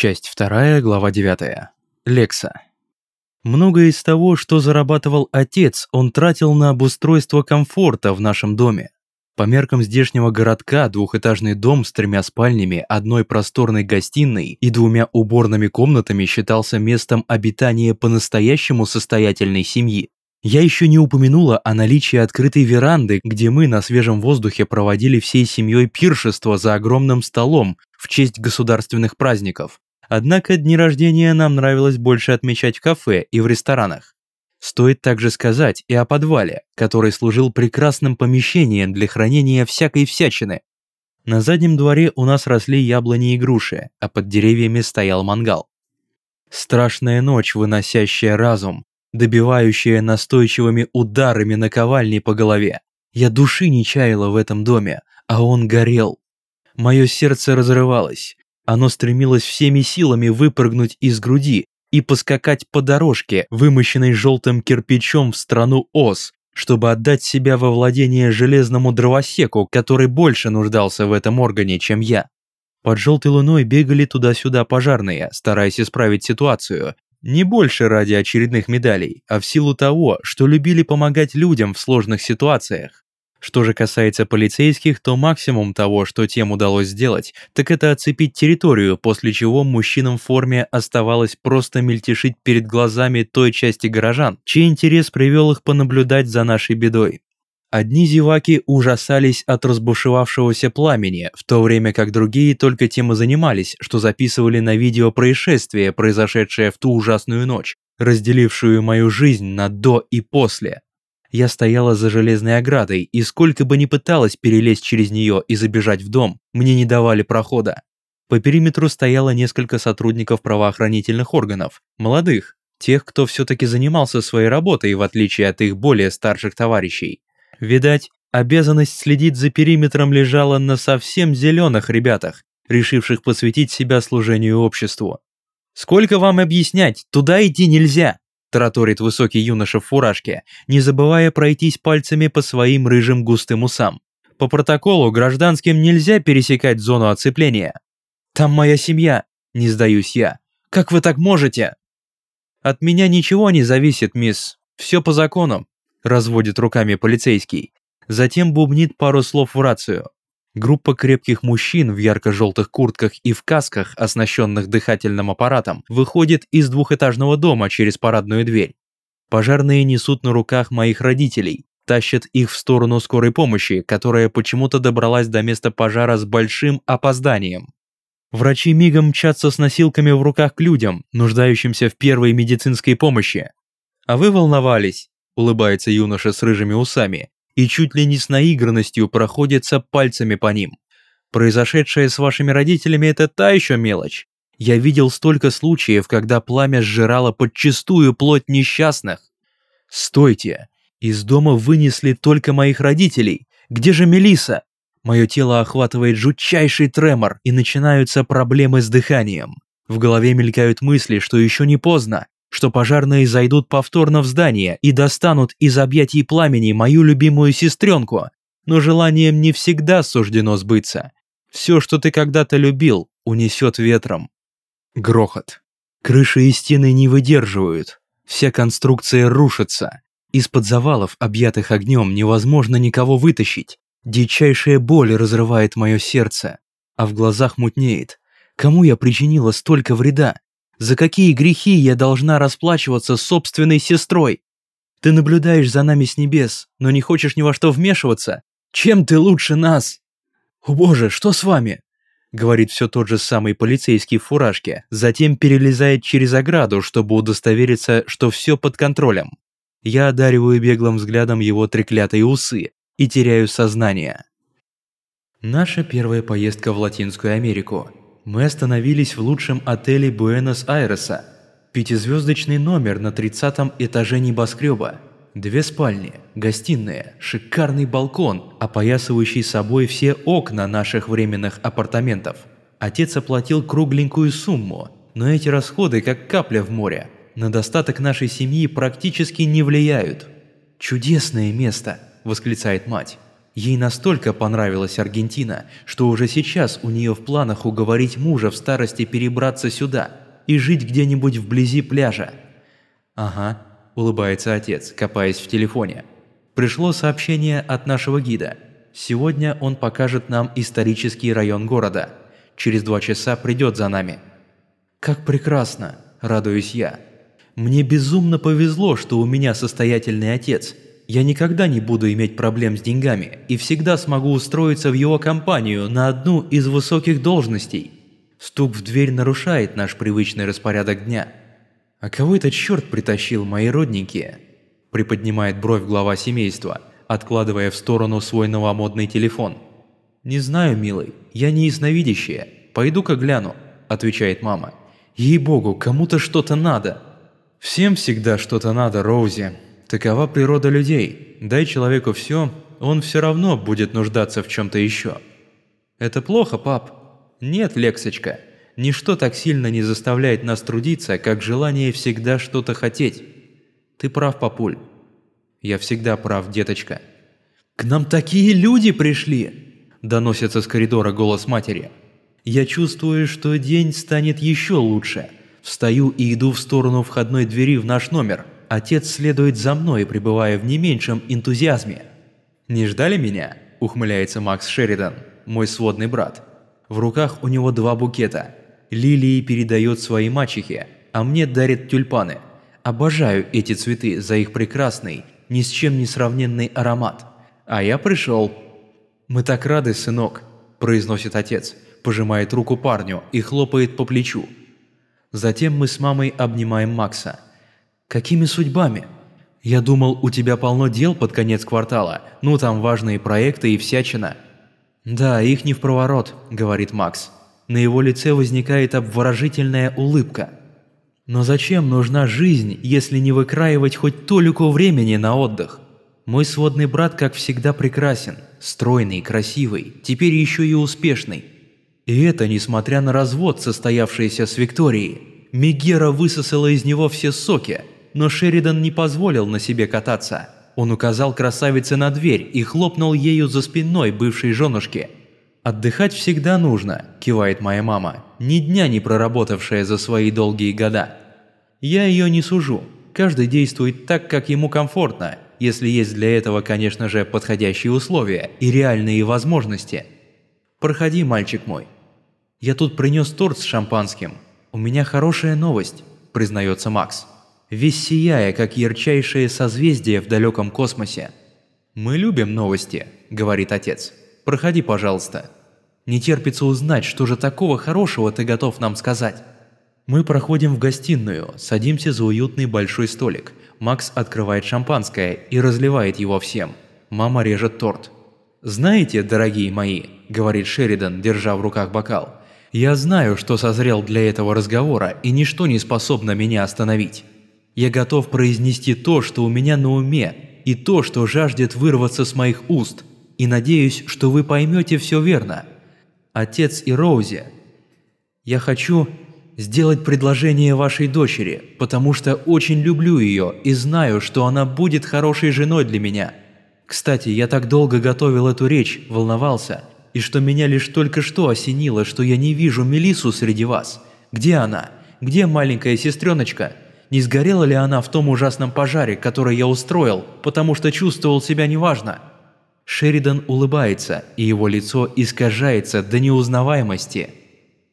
Часть 2, глава 9. Лекса. Многое из того, что зарабатывал отец, он тратил на обустройство комфорта в нашем доме. По меркам здешнего городка двухэтажный дом с тремя спальнями, одной просторной гостиной и двумя уборными комнатами считался местом обитания по-настоящему состоятельной семьи. Я еще не упомянула о наличии открытой веранды, где мы на свежем воздухе проводили всей семьей пиршество за огромным столом в честь государственных праздников. Однако дни рождения нам нравилось больше отмечать в кафе и в ресторанах. Стоит также сказать и о подвале, который служил прекрасным помещением для хранения всякой всячины. На заднем дворе у нас росли яблони и груши, а под деревьями стоял мангал. Страшная ночь, выносящая разум, добивающая настойчивыми ударами наковальни по голове. Я души не чаяла в этом доме, а он горел. Мое сердце разрывалось, оно стремилось всеми силами выпрыгнуть из груди и поскакать по дорожке, вымощенной желтым кирпичом в страну Оз, чтобы отдать себя во владение железному дровосеку, который больше нуждался в этом органе, чем я. Под желтой луной бегали туда-сюда пожарные, стараясь исправить ситуацию. Не больше ради очередных медалей, а в силу того, что любили помогать людям в сложных ситуациях. Что же касается полицейских, то максимум того, что тем удалось сделать, так это оцепить территорию, после чего мужчинам в форме оставалось просто мельтешить перед глазами той части горожан, чей интерес привел их понаблюдать за нашей бедой. Одни зеваки ужасались от разбушевавшегося пламени, в то время как другие только тем и занимались, что записывали на видео происшествие, произошедшее в ту ужасную ночь, разделившую мою жизнь на «до» и «после». Я стояла за железной оградой, и сколько бы ни пыталась перелезть через нее и забежать в дом, мне не давали прохода. По периметру стояло несколько сотрудников правоохранительных органов, молодых, тех, кто все-таки занимался своей работой, в отличие от их более старших товарищей. Видать, обязанность следить за периметром лежала на совсем зеленых ребятах, решивших посвятить себя служению обществу. «Сколько вам объяснять, туда идти нельзя!» Тараторит высокий юноша в фуражке, не забывая пройтись пальцами по своим рыжим густым усам. По протоколу гражданским нельзя пересекать зону оцепления. Там моя семья, не сдаюсь я. Как вы так можете? От меня ничего не зависит, мисс. Все по закону, разводит руками полицейский. Затем бубнит пару слов в рацию. Группа крепких мужчин в ярко-желтых куртках и в касках, оснащенных дыхательным аппаратом, выходит из двухэтажного дома через парадную дверь. Пожарные несут на руках моих родителей, тащат их в сторону скорой помощи, которая почему-то добралась до места пожара с большим опозданием. Врачи мигом мчатся с носилками в руках к людям, нуждающимся в первой медицинской помощи. «А вы волновались?» – улыбается юноша с рыжими усами, и чуть ли не с наигранностью проходится пальцами по ним. Произошедшее с вашими родителями – это та еще мелочь. Я видел столько случаев, когда пламя сжирало подчистую плоть несчастных. Стойте! Из дома вынесли только моих родителей. Где же Мелиса? Мое тело охватывает жутчайший тремор, и начинаются проблемы с дыханием. В голове мелькают мысли, что еще не поздно, что пожарные зайдут повторно в здание и достанут из объятий пламени мою любимую сестренку, но желанием не всегда суждено сбыться. Все, что ты когда-то любил, унесет ветром. Грохот. Крыши и стены не выдерживают. Вся конструкция рушится. Из-под завалов, объятых огнем, невозможно никого вытащить. Дичайшая боль разрывает мое сердце, а в глазах мутнеет. Кому я причинила столько вреда? За какие грехи я должна расплачиваться с собственной сестрой? Ты наблюдаешь за нами с небес, но не хочешь ни во что вмешиваться? Чем ты лучше нас? О боже, что с вами? Говорит все тот же самый полицейский в фуражке, затем перелезает через ограду, чтобы удостовериться, что все под контролем. Я одариваю беглым взглядом его треклятые усы и теряю сознание. Наша первая поездка в Латинскую Америку. Мы остановились в лучшем отеле Буэнос-Айреса. Пятизвездочный номер на 30 этаже небоскреба. Две спальни, гостиная, шикарный балкон, опоясывающий собой все окна наших временных апартаментов. Отец оплатил кругленькую сумму, но эти расходы как капля в море. На достаток нашей семьи практически не влияют. «Чудесное место!» – восклицает мать. Ей настолько понравилась Аргентина, что уже сейчас у нее в планах уговорить мужа в старости перебраться сюда и жить где-нибудь вблизи пляжа. «Ага», – улыбается отец, копаясь в телефоне. «Пришло сообщение от нашего гида. Сегодня он покажет нам исторический район города. Через два часа придет за нами». «Как прекрасно!» – радуюсь я. «Мне безумно повезло, что у меня состоятельный отец. Я никогда не буду иметь проблем с деньгами и всегда смогу устроиться в его компанию на одну из высоких должностей». Стук в дверь нарушает наш привычный распорядок дня. «А кого этот черт притащил, мои родненькие?» Приподнимает бровь глава семейства, откладывая в сторону свой новомодный телефон. «Не знаю, милый, я не ясновидящая. Пойду-ка гляну», – отвечает мама. Ей-богу, кому-то что-то надо. Всем всегда что-то надо, Роузи. Такова природа людей. Дай человеку все, он все равно будет нуждаться в чем-то еще. Это плохо, пап? Нет, Лексочка. Ничто так сильно не заставляет нас трудиться, как желание всегда что-то хотеть. Ты прав, папуль. Я всегда прав, деточка. К нам такие люди пришли! Доносится с коридора голос матери. Я чувствую, что день станет еще лучше. Встаю и иду в сторону входной двери в наш номер. Отец следует за мной, пребывая в не меньшем энтузиазме. «Не ждали меня?» – ухмыляется Макс Шеридан, мой сводный брат. В руках у него два букета. Лилии передает своей мачехе, а мне дарит тюльпаны. Обожаю эти цветы за их прекрасный, ни с чем не сравненный аромат. А я пришел. «Мы так рады, сынок», – произносит отец пожимает руку парню и хлопает по плечу. Затем мы с мамой обнимаем Макса. «Какими судьбами? Я думал, у тебя полно дел под конец квартала, ну там важные проекты и всячина». «Да, их не в проворот», – говорит Макс. На его лице возникает обворожительная улыбка. «Но зачем нужна жизнь, если не выкраивать хоть толику времени на отдых?» Мой сводный брат, как всегда, прекрасен, стройный, красивый, теперь еще и успешный. И это несмотря на развод, состоявшийся с Викторией. Мегера высосала из него все соки, но Шеридан не позволил на себе кататься. Он указал красавице на дверь и хлопнул ею за спиной бывшей женушки. «Отдыхать всегда нужно», – кивает моя мама, ни дня не проработавшая за свои долгие года. Я ее не сужу. Каждый действует так, как ему комфортно, если есть для этого, конечно же, подходящие условия и реальные возможности. Проходи, мальчик мой. «Я тут принес торт с шампанским. У меня хорошая новость», – признается Макс. Весь сияя, как ярчайшее созвездие в далеком космосе. «Мы любим новости», – говорит отец. «Проходи, пожалуйста. Не терпится узнать, что же такого хорошего ты готов нам сказать». Мы проходим в гостиную, садимся за уютный большой столик. Макс открывает шампанское и разливает его всем. Мама режет торт. «Знаете, дорогие мои», – говорит Шеридан, держа в руках бокал, я знаю, что созрел для этого разговора, и ничто не способно меня остановить. Я готов произнести то, что у меня на уме, и то, что жаждет вырваться с моих уст, и надеюсь, что вы поймете все верно. Отец и Роузи, я хочу сделать предложение вашей дочери, потому что очень люблю ее и знаю, что она будет хорошей женой для меня. Кстати, я так долго готовил эту речь, волновался – и что меня лишь только что осенило, что я не вижу Мелису среди вас. Где она? Где маленькая сестреночка? Не сгорела ли она в том ужасном пожаре, который я устроил, потому что чувствовал себя неважно?» Шеридан улыбается, и его лицо искажается до неузнаваемости.